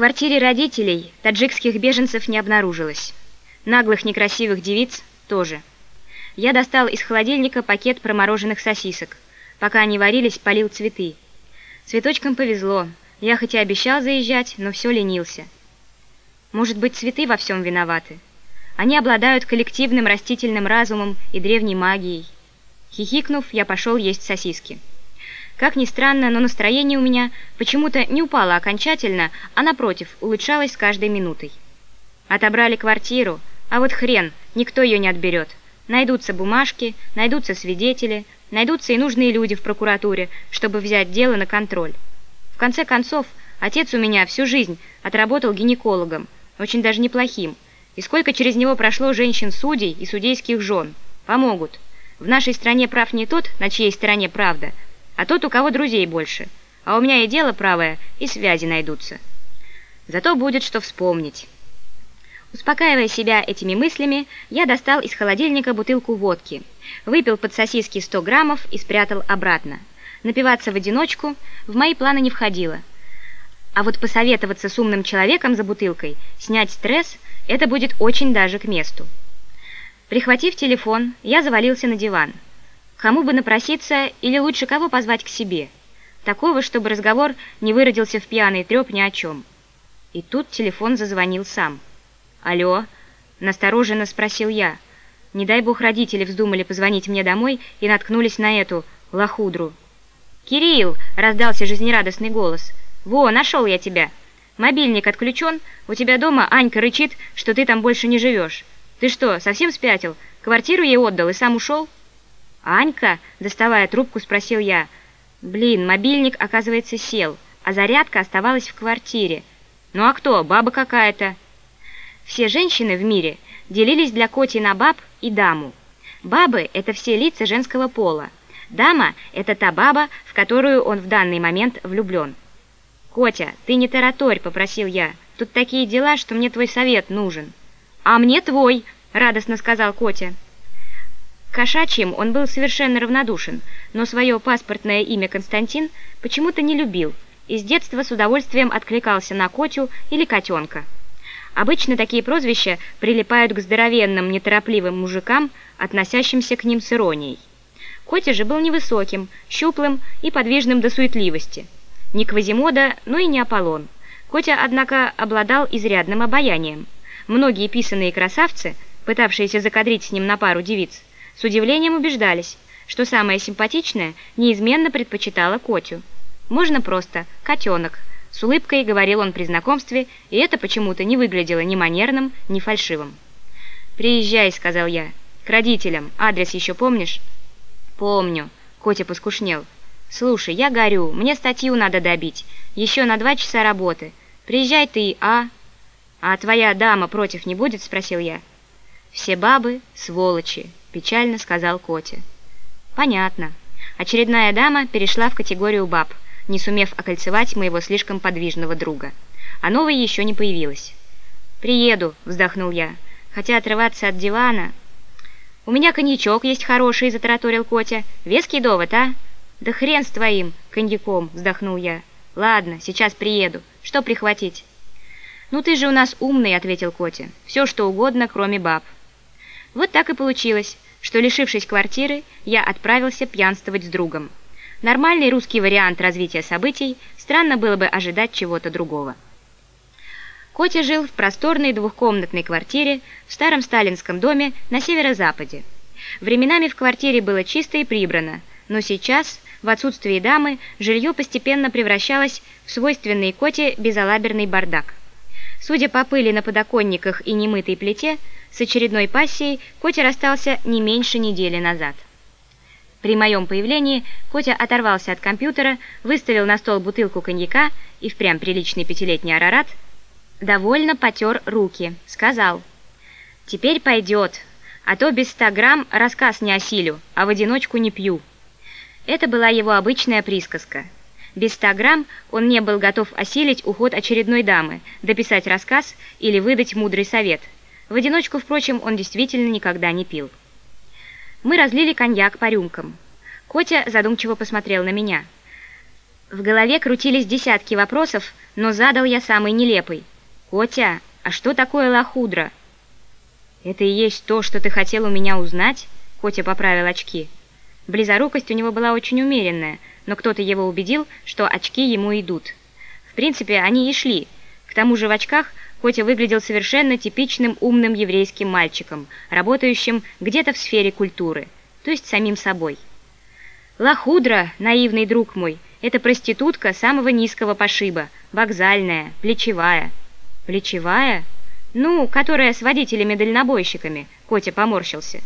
квартире родителей таджикских беженцев не обнаружилось. Наглых некрасивых девиц тоже. Я достал из холодильника пакет промороженных сосисок. Пока они варились, полил цветы. Цветочкам повезло. Я хоть и обещал заезжать, но все ленился. Может быть, цветы во всем виноваты? Они обладают коллективным растительным разумом и древней магией. Хихикнув, я пошел есть сосиски. Как ни странно, но настроение у меня почему-то не упало окончательно, а напротив, улучшалось с каждой минутой. Отобрали квартиру, а вот хрен, никто ее не отберет. Найдутся бумажки, найдутся свидетели, найдутся и нужные люди в прокуратуре, чтобы взять дело на контроль. В конце концов, отец у меня всю жизнь отработал гинекологом, очень даже неплохим, и сколько через него прошло женщин-судей и судейских жен. Помогут. В нашей стране прав не тот, на чьей стороне правда – а тот, у кого друзей больше. А у меня и дело правое, и связи найдутся. Зато будет что вспомнить. Успокаивая себя этими мыслями, я достал из холодильника бутылку водки, выпил под сосиски 100 граммов и спрятал обратно. Напиваться в одиночку в мои планы не входило. А вот посоветоваться с умным человеком за бутылкой, снять стресс – это будет очень даже к месту. Прихватив телефон, я завалился на диван – Кому бы напроситься или лучше кого позвать к себе? Такого, чтобы разговор не выродился в пьяный треп ни о чем. И тут телефон зазвонил сам. «Алло?» – настороженно спросил я. Не дай бог родители вздумали позвонить мне домой и наткнулись на эту лохудру. «Кирилл!» – раздался жизнерадостный голос. «Во, нашел я тебя! Мобильник отключен, у тебя дома Анька рычит, что ты там больше не живешь. Ты что, совсем спятил? Квартиру ей отдал и сам ушел?» «Анька?» – доставая трубку, спросил я. «Блин, мобильник, оказывается, сел, а зарядка оставалась в квартире. Ну а кто? Баба какая-то». Все женщины в мире делились для Коти на баб и даму. Бабы – это все лица женского пола. Дама – это та баба, в которую он в данный момент влюблен. «Котя, ты не тараторь», – попросил я. «Тут такие дела, что мне твой совет нужен». «А мне твой», – радостно сказал Котя. Кошачьим он был совершенно равнодушен, но свое паспортное имя Константин почему-то не любил и с детства с удовольствием откликался на Котю или котенка. Обычно такие прозвища прилипают к здоровенным, неторопливым мужикам, относящимся к ним с иронией. Котя же был невысоким, щуплым и подвижным до суетливости. Не Квазимода, но и не Аполлон. Котя, однако, обладал изрядным обаянием. Многие писанные красавцы, пытавшиеся закадрить с ним на пару девиц, с удивлением убеждались, что самая симпатичная неизменно предпочитала Котю. Можно просто «котенок», с улыбкой говорил он при знакомстве, и это почему-то не выглядело ни манерным, ни фальшивым. «Приезжай», — сказал я, — «к родителям. Адрес еще помнишь?» «Помню», — Котя поскушнел. «Слушай, я горю, мне статью надо добить. Еще на два часа работы. Приезжай ты, а...» «А твоя дама против не будет?» — спросил я. «Все бабы — сволочи», — печально сказал Котя. «Понятно. Очередная дама перешла в категорию баб, не сумев окольцевать моего слишком подвижного друга. А новой еще не появилась. «Приеду», — вздохнул я, — «хотя отрываться от дивана...» «У меня коньячок есть хороший», — затараторил Котя. «Веский довод, а?» «Да хрен с твоим коньяком», — вздохнул я. «Ладно, сейчас приеду. Что прихватить?» «Ну ты же у нас умный», — ответил Котя. «Все, что угодно, кроме баб». Вот так и получилось, что, лишившись квартиры, я отправился пьянствовать с другом. Нормальный русский вариант развития событий, странно было бы ожидать чего-то другого. Котя жил в просторной двухкомнатной квартире в старом сталинском доме на северо-западе. Временами в квартире было чисто и прибрано, но сейчас, в отсутствии дамы, жилье постепенно превращалось в свойственный Коте безалаберный бардак. Судя по пыли на подоконниках и немытой плите, с очередной пассией Котя расстался не меньше недели назад. При моем появлении Котя оторвался от компьютера, выставил на стол бутылку коньяка и впрямь приличный пятилетний арарат, довольно потер руки, сказал «Теперь пойдет, а то без ста грамм рассказ не осилю, а в одиночку не пью». Это была его обычная присказка. Без ста грамм он не был готов осилить уход очередной дамы, дописать рассказ или выдать мудрый совет – в одиночку, впрочем, он действительно никогда не пил. Мы разлили коньяк по рюмкам. Котя задумчиво посмотрел на меня. В голове крутились десятки вопросов, но задал я самый нелепый. «Котя, а что такое лохудра?» «Это и есть то, что ты хотел у меня узнать?» Котя поправил очки. Близорукость у него была очень умеренная, но кто-то его убедил, что очки ему идут. В принципе, они и шли. К тому же в очках Котя выглядел совершенно типичным умным еврейским мальчиком, работающим где-то в сфере культуры, то есть самим собой. Лохудра, наивный друг мой, это проститутка самого низкого пошиба, вокзальная, плечевая. Плечевая? Ну, которая с водителями-дальнобойщиками, Котя поморщился.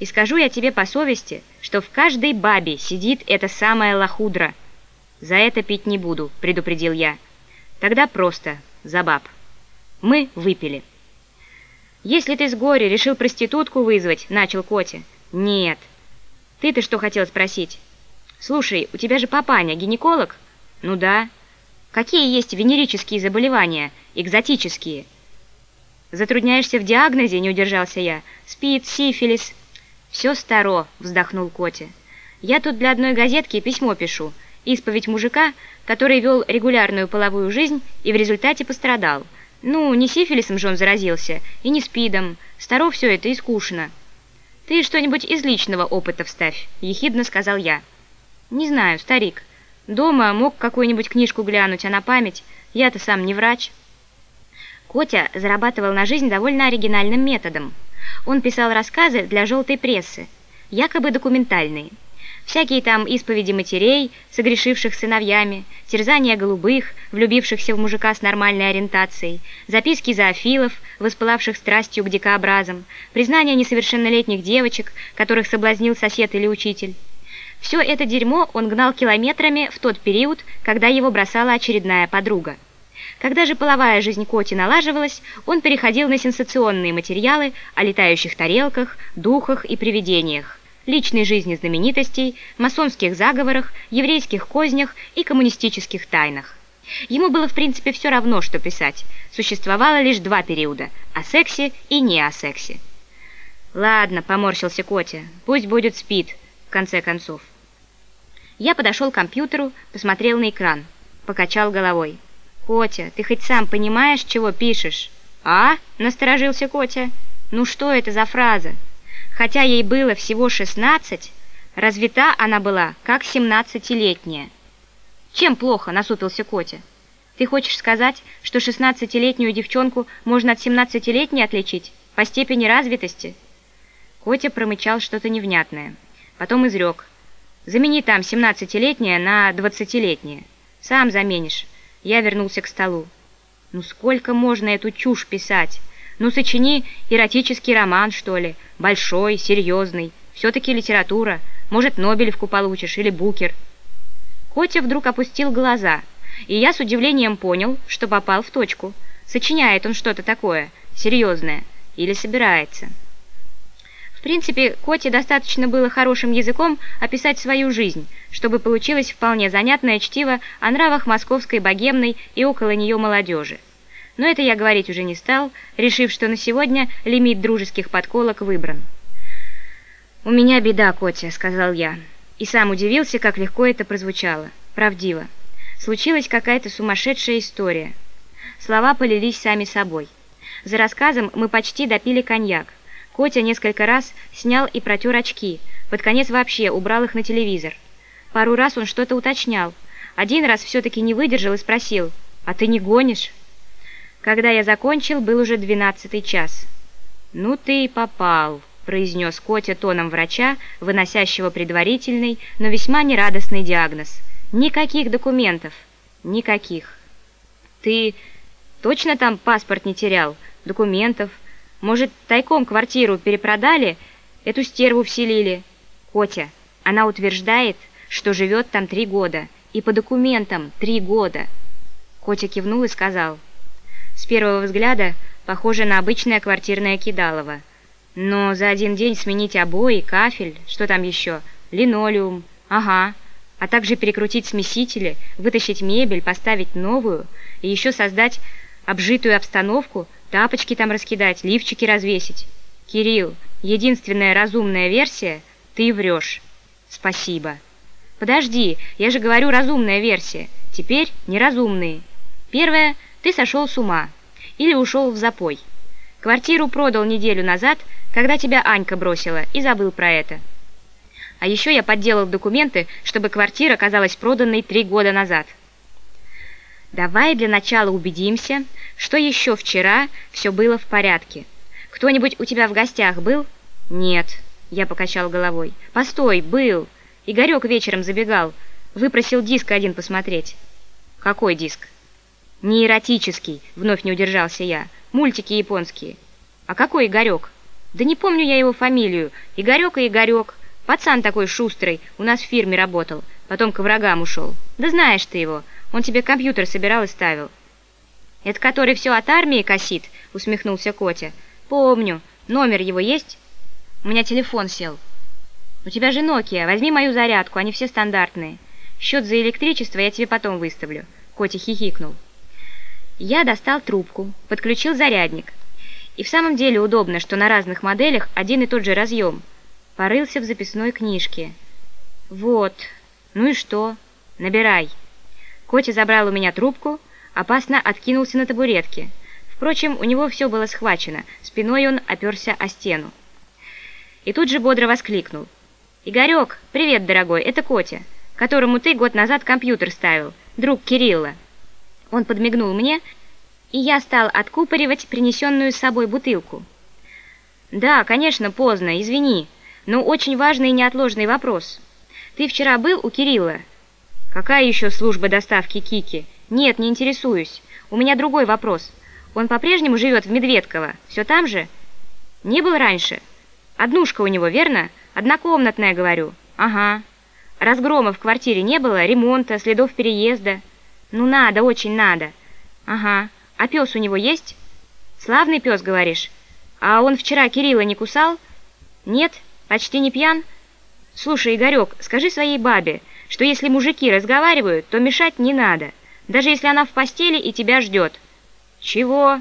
И скажу я тебе по совести, что в каждой бабе сидит эта самая лохудра. За это пить не буду, предупредил я. Тогда просто, за баб. Мы выпили. «Если ты с горя решил проститутку вызвать», — начал Котя. «Нет». «Ты-то что хотел спросить?» «Слушай, у тебя же папаня гинеколог?» «Ну да». «Какие есть венерические заболевания, экзотические?» «Затрудняешься в диагнозе?» — не удержался я. «Спид, сифилис». «Все старо», — вздохнул Котя. «Я тут для одной газетки письмо пишу. Исповедь мужика, который вел регулярную половую жизнь и в результате пострадал». Ну, не сифилисом же он заразился, и не спидом. Старо все это и скучно. Ты что-нибудь из личного опыта вставь, ехидно сказал я. Не знаю, старик. Дома мог какую-нибудь книжку глянуть, а на память я-то сам не врач. Котя зарабатывал на жизнь довольно оригинальным методом. Он писал рассказы для желтой прессы, якобы документальные. Всякие там исповеди матерей, согрешивших сыновьями, терзания голубых, влюбившихся в мужика с нормальной ориентацией, записки зоофилов, воспылавших страстью к дикообразам, признания несовершеннолетних девочек, которых соблазнил сосед или учитель. Все это дерьмо он гнал километрами в тот период, когда его бросала очередная подруга. Когда же половая жизнь Коти налаживалась, он переходил на сенсационные материалы о летающих тарелках, духах и привидениях личной жизни знаменитостей, масонских заговорах, еврейских кознях и коммунистических тайнах. Ему было в принципе все равно, что писать. Существовало лишь два периода – о сексе и не о сексе. «Ладно», – поморщился Котя, – «пусть будет спит, в конце концов». Я подошел к компьютеру, посмотрел на экран, покачал головой. «Котя, ты хоть сам понимаешь, чего пишешь?» «А?» – насторожился Котя. «Ну что это за фраза?» Хотя ей было всего 16, развита она была, как 17-летняя. «Чем плохо?» – насупился Котя. «Ты хочешь сказать, что 16-летнюю девчонку можно от 17-летней отличить? По степени развитости?» Котя промычал что-то невнятное. Потом изрек. «Замени там 17-летняя на 20-летняя. Сам заменишь». Я вернулся к столу. «Ну сколько можно эту чушь писать?» Ну, сочини эротический роман, что ли, большой, серьезный. Все-таки литература. Может, Нобелевку получишь или Букер. Котя вдруг опустил глаза, и я с удивлением понял, что попал в точку. Сочиняет он что-то такое, серьезное, или собирается. В принципе, Коте достаточно было хорошим языком описать свою жизнь, чтобы получилось вполне занятное чтиво о нравах московской богемной и около нее молодежи. Но это я говорить уже не стал, решив, что на сегодня лимит дружеских подколок выбран. «У меня беда, Котя», — сказал я. И сам удивился, как легко это прозвучало. Правдиво. Случилась какая-то сумасшедшая история. Слова полились сами собой. За рассказом мы почти допили коньяк. Котя несколько раз снял и протер очки, под конец вообще убрал их на телевизор. Пару раз он что-то уточнял. Один раз все-таки не выдержал и спросил, «А ты не гонишь?» Когда я закончил, был уже двенадцатый час. «Ну ты и попал», — произнес Котя тоном врача, выносящего предварительный, но весьма нерадостный диагноз. «Никаких документов. Никаких». «Ты точно там паспорт не терял? Документов? Может, тайком квартиру перепродали? Эту стерву вселили?» «Котя, она утверждает, что живет там три года, и по документам три года». Котя кивнул и сказал... С первого взгляда похоже на обычное квартирное кидалово. Но за один день сменить обои, кафель, что там еще, линолеум, ага, а также перекрутить смесители, вытащить мебель, поставить новую и еще создать обжитую обстановку, тапочки там раскидать, лифчики развесить. Кирилл, единственная разумная версия – ты врешь. Спасибо. Подожди, я же говорю разумная версия. Теперь неразумные. Первое, ты сошел с ума. Или ушел в запой. Квартиру продал неделю назад, когда тебя Анька бросила, и забыл про это. А еще я подделал документы, чтобы квартира оказалась проданной три года назад. Давай для начала убедимся, что еще вчера все было в порядке. Кто-нибудь у тебя в гостях был? Нет, я покачал головой. Постой, был. Игорек вечером забегал, выпросил диск один посмотреть. Какой диск? Не эротический, вновь не удержался я. Мультики японские. А какой Игорек? Да не помню я его фамилию. Игорек и Игорек. Пацан такой шустрый, у нас в фирме работал. Потом к врагам ушел. Да знаешь ты его. Он тебе компьютер собирал и ставил. «Это который все от армии косит?» — усмехнулся Котя. «Помню. Номер его есть?» «У меня телефон сел». «У тебя же Nokia. Возьми мою зарядку, они все стандартные. Счет за электричество я тебе потом выставлю». Котя хихикнул. Я достал трубку, подключил зарядник. И в самом деле удобно, что на разных моделях один и тот же разъем. Порылся в записной книжке. «Вот. Ну и что? Набирай». Котя забрал у меня трубку, опасно откинулся на табуретке. Впрочем, у него все было схвачено, спиной он оперся о стену. И тут же бодро воскликнул. «Игорек, привет, дорогой, это Котя, которому ты год назад компьютер ставил, друг Кирилла». Он подмигнул мне, и я стал откупоривать принесенную с собой бутылку. «Да, конечно, поздно, извини, но очень важный и неотложный вопрос. Ты вчера был у Кирилла?» «Какая еще служба доставки Кики?» «Нет, не интересуюсь. У меня другой вопрос. Он по-прежнему живет в Медведково? Все там же?» «Не был раньше?» «Однушка у него, верно? Однокомнатная, говорю». «Ага». «Разгрома в квартире не было? Ремонта, следов переезда?» «Ну надо, очень надо». «Ага. А пес у него есть?» «Славный пес, говоришь? А он вчера Кирилла не кусал?» «Нет? Почти не пьян?» «Слушай, Игорек, скажи своей бабе, что если мужики разговаривают, то мешать не надо, даже если она в постели и тебя ждет». «Чего?»